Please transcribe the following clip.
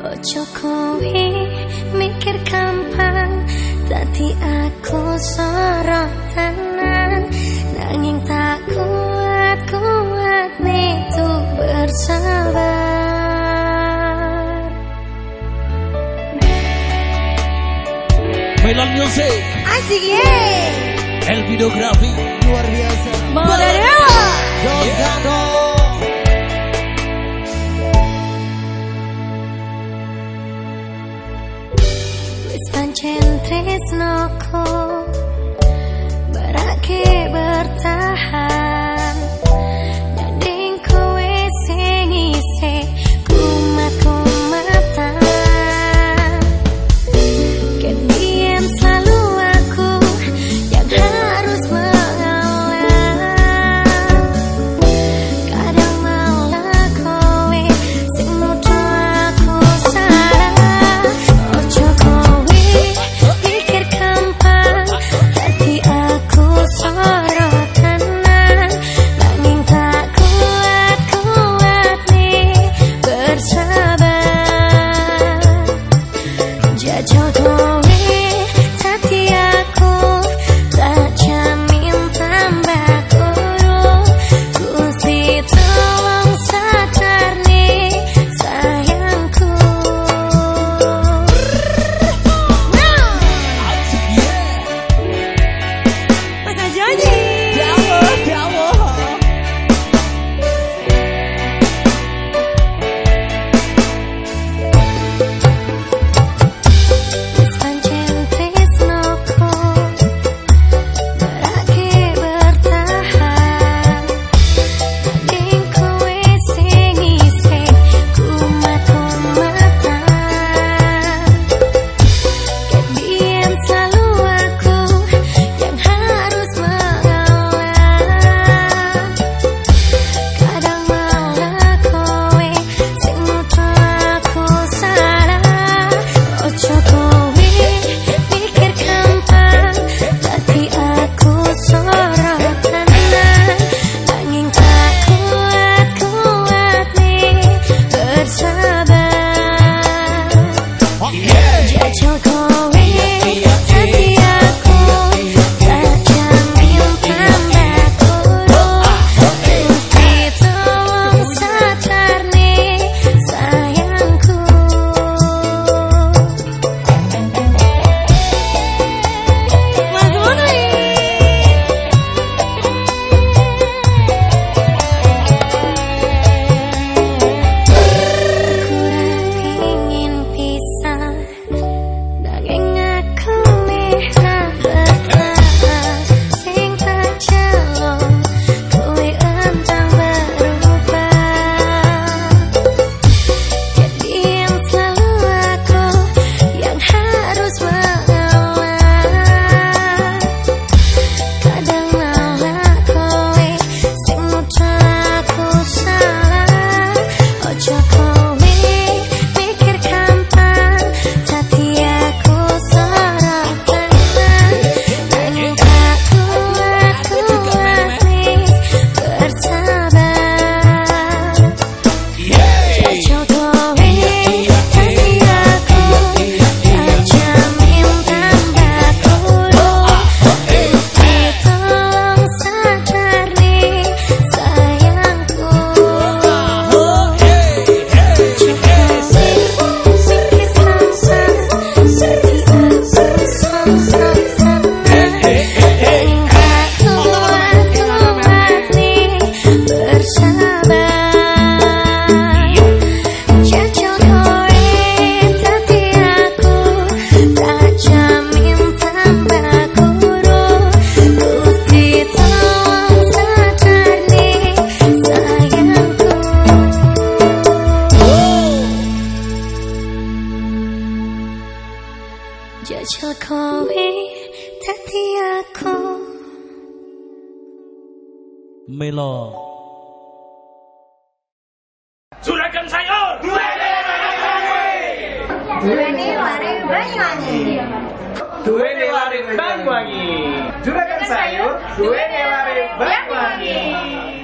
Ojo kowe mikir gampang. Tadi aku sorot tenan Nanging tak kuat kuat itu bersabar. Melon Music. Asik yeah. El videografi. Luar biasa. Modern yeah. Gak kowe Tadi aku Melo Juragan sayur Duweni Duweni waring banyuwangi Duweni waring banyuwangi Juragan sayur Duweni waring banyuwangi